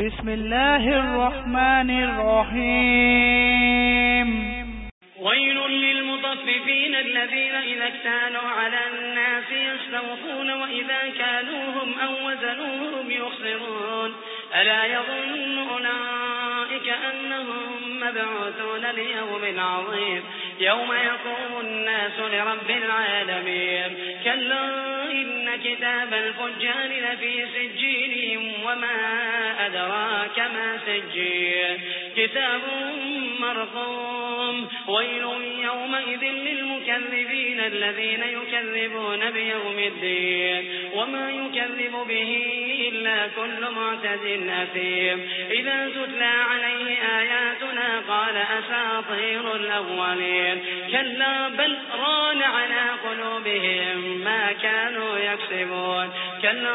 بسم الله الرحمن الرحيم ويل للمطففين الذين إذا اكتالوا على الناس يستوفون وإذا كانوهم أو وزنوهم يخسرون. ألا يظن أولئك أنهم مبعوثون ليوم عظيم. يوم يقوم الناس لرب العالمين. كلا إن كتاب الفجار لفي سجينهم وما أدراك ما سجين كتاب مرقوم. ويل يومئذ للمكذبين الذين يكذبون بيوم الدين. وما يكذب به إلا كل معتد أثيم. إذا تتلى عليه آياتنا قال أساطير الأولين. كلا بل ران على قلوبهم ما كانوا يكسبون. كلا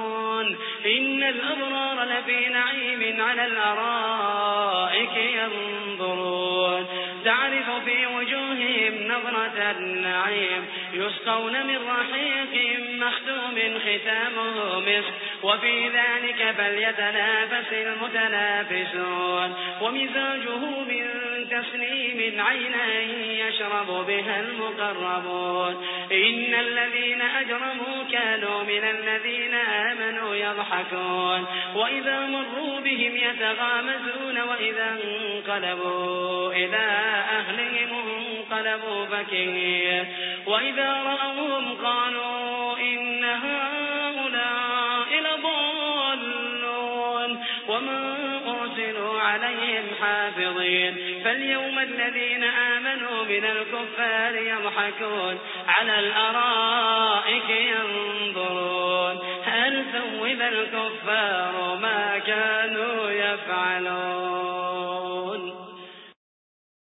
إن الأبرار لفي نعيم على الأرائك ينظرون. تعرف في وجوههم نظرة النعيم يسقون من رحيق مختوم ختامه مسك. وفي ذلك فليتنافس المتنافسون. ومزاجه من تسليم عينا يشرب بها المقربون. إن الذين أجرموا كانوا من الذين آمنوا يضحكون. وإذا مروا بهم يتغامزون وإذا انقلبوا إلى أهلهم انقلبوا فكهين وإذا رأوهم قالوا إن هؤلاء لضالون. وما أرسلوا عليهم حافظين. فاليوم الذين آمنوا من الكفار يضحكون على الأرائك ينظرون. هل ثوب الكفار ما كانوا يفعلون؟